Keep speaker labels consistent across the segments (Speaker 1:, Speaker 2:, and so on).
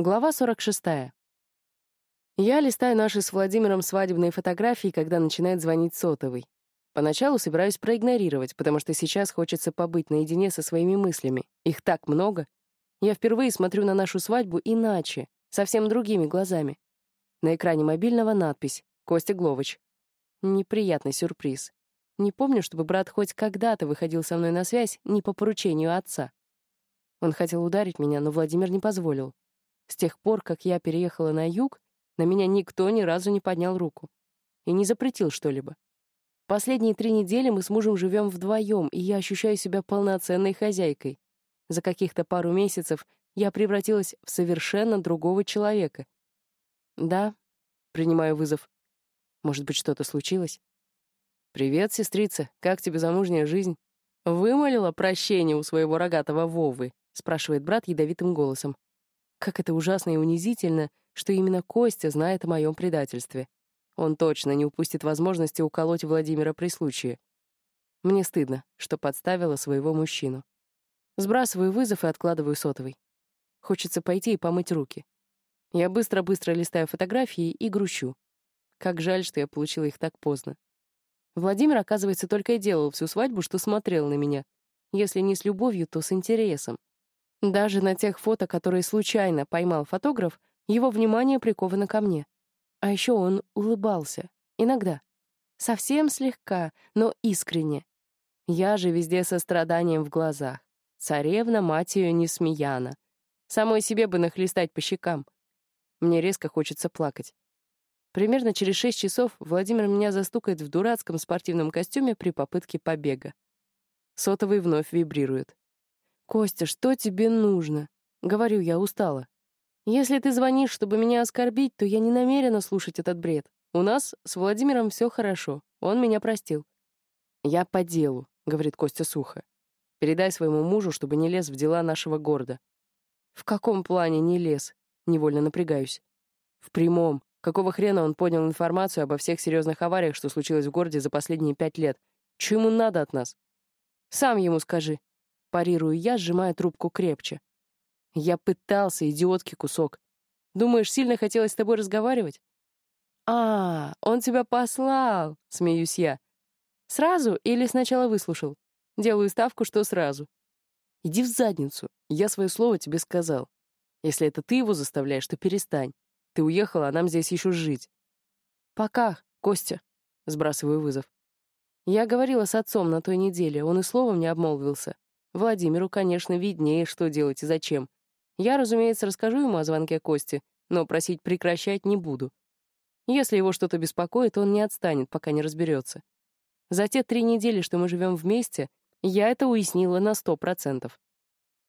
Speaker 1: Глава 46. Я листаю наши с Владимиром свадебные фотографии, когда начинает звонить сотовый. Поначалу собираюсь проигнорировать, потому что сейчас хочется побыть наедине со своими мыслями. Их так много. Я впервые смотрю на нашу свадьбу иначе, совсем другими глазами. На экране мобильного надпись «Костя Гловыч». Неприятный сюрприз. Не помню, чтобы брат хоть когда-то выходил со мной на связь не по поручению отца. Он хотел ударить меня, но Владимир не позволил. С тех пор, как я переехала на юг, на меня никто ни разу не поднял руку. И не запретил что-либо. Последние три недели мы с мужем живем вдвоем, и я ощущаю себя полноценной хозяйкой. За каких-то пару месяцев я превратилась в совершенно другого человека. Да, принимаю вызов. Может быть, что-то случилось? «Привет, сестрица. Как тебе замужняя жизнь?» «Вымолила прощение у своего рогатого Вовы?» — спрашивает брат ядовитым голосом. Как это ужасно и унизительно, что именно Костя знает о моем предательстве. Он точно не упустит возможности уколоть Владимира при случае. Мне стыдно, что подставила своего мужчину. Сбрасываю вызов и откладываю сотовый. Хочется пойти и помыть руки. Я быстро-быстро листаю фотографии и грущу. Как жаль, что я получила их так поздно. Владимир, оказывается, только и делал всю свадьбу, что смотрел на меня. Если не с любовью, то с интересом. Даже на тех фото, которые случайно поймал фотограф, его внимание приковано ко мне. А еще он улыбался. Иногда. Совсем слегка, но искренне. Я же везде со страданием в глазах. Царевна, мать ее, не смеяна. Самой себе бы нахлестать по щекам. Мне резко хочется плакать. Примерно через шесть часов Владимир меня застукает в дурацком спортивном костюме при попытке побега. Сотовый вновь вибрирует. «Костя, что тебе нужно?» Говорю, я устала. «Если ты звонишь, чтобы меня оскорбить, то я не намерена слушать этот бред. У нас с Владимиром все хорошо. Он меня простил». «Я по делу», — говорит Костя сухо. «Передай своему мужу, чтобы не лез в дела нашего города». «В каком плане не лез?» — невольно напрягаюсь. «В прямом. Какого хрена он поднял информацию обо всех серьезных авариях, что случилось в городе за последние пять лет? Чего ему надо от нас?» «Сам ему скажи», Парирую я, сжимая трубку крепче. Я пытался, идиотский кусок. Думаешь, сильно хотелось с тобой разговаривать? А, он тебя послал, смеюсь я. Сразу или сначала выслушал? Делаю ставку, что сразу. Иди в задницу. Я свое слово тебе сказал. Если это ты его заставляешь, то перестань. Ты уехала, а нам здесь еще жить. Пока, Костя. Сбрасываю вызов. Я говорила с отцом на той неделе, он и словом не обмолвился. Владимиру, конечно, виднее, что делать и зачем. Я, разумеется, расскажу ему о звонке Кости, но просить прекращать не буду. Если его что-то беспокоит, он не отстанет, пока не разберется. За те три недели, что мы живем вместе, я это уяснила на сто процентов.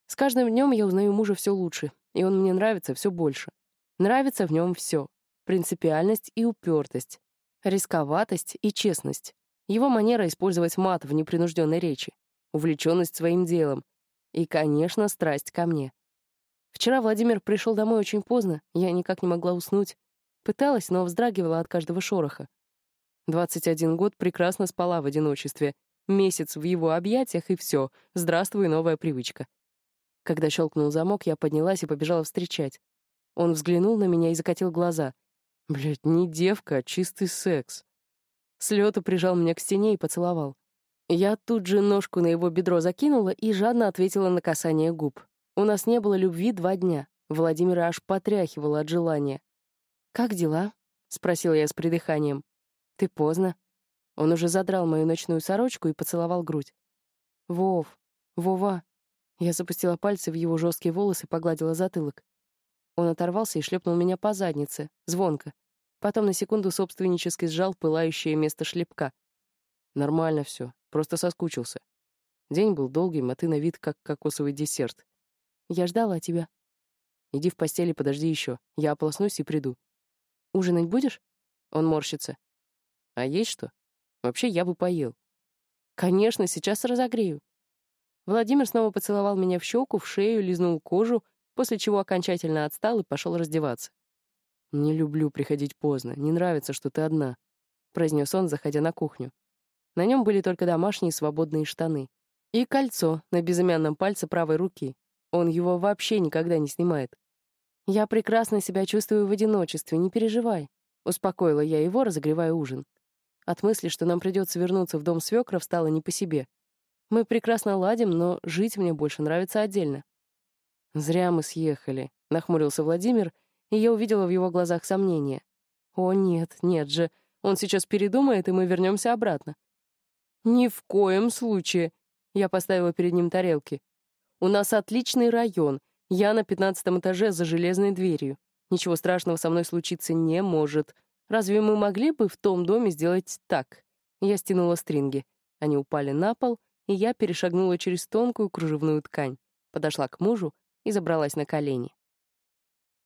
Speaker 1: С каждым днем я узнаю мужа все лучше, и он мне нравится все больше. Нравится в нем все. Принципиальность и упертость, рисковатость и честность. Его манера использовать мат в непринужденной речи увлеченность своим делом и, конечно, страсть ко мне. Вчера Владимир пришел домой очень поздно, я никак не могла уснуть. Пыталась, но вздрагивала от каждого шороха. 21 год прекрасно спала в одиночестве. Месяц в его объятиях, и все. Здравствуй, новая привычка. Когда щелкнул замок, я поднялась и побежала встречать. Он взглянул на меня и закатил глаза. Блядь, не девка, а чистый секс. С лёту прижал меня к стене и поцеловал. Я тут же ножку на его бедро закинула и жадно ответила на касание губ. У нас не было любви два дня. Владимира аж потряхивало от желания. «Как дела?» — спросила я с придыханием. «Ты поздно». Он уже задрал мою ночную сорочку и поцеловал грудь. «Вов, Вова». Я запустила пальцы в его жесткие волосы и погладила затылок. Он оторвался и шлепнул меня по заднице, звонко. Потом на секунду собственнически сжал пылающее место шлепка. «Нормально все. Просто соскучился. День был долгим, а ты на вид как кокосовый десерт. Я ждала тебя. Иди в постель и подожди еще. Я ополоснусь и приду. Ужинать будешь? Он морщится. А есть что? Вообще, я бы поел. Конечно, сейчас разогрею. Владимир снова поцеловал меня в щеку, в шею, лизнул кожу, после чего окончательно отстал и пошел раздеваться. «Не люблю приходить поздно. Не нравится, что ты одна», — произнес он, заходя на кухню. На нем были только домашние свободные штаны. И кольцо на безымянном пальце правой руки. Он его вообще никогда не снимает. «Я прекрасно себя чувствую в одиночестве, не переживай», — успокоила я его, разогревая ужин. От мысли, что нам придется вернуться в дом свекров, стало не по себе. Мы прекрасно ладим, но жить мне больше нравится отдельно. «Зря мы съехали», — нахмурился Владимир, и я увидела в его глазах сомнение. «О, нет, нет же, он сейчас передумает, и мы вернемся обратно». «Ни в коем случае», — я поставила перед ним тарелки. «У нас отличный район, я на пятнадцатом этаже за железной дверью. Ничего страшного со мной случиться не может. Разве мы могли бы в том доме сделать так?» Я стянула стринги. Они упали на пол, и я перешагнула через тонкую кружевную ткань, подошла к мужу и забралась на колени.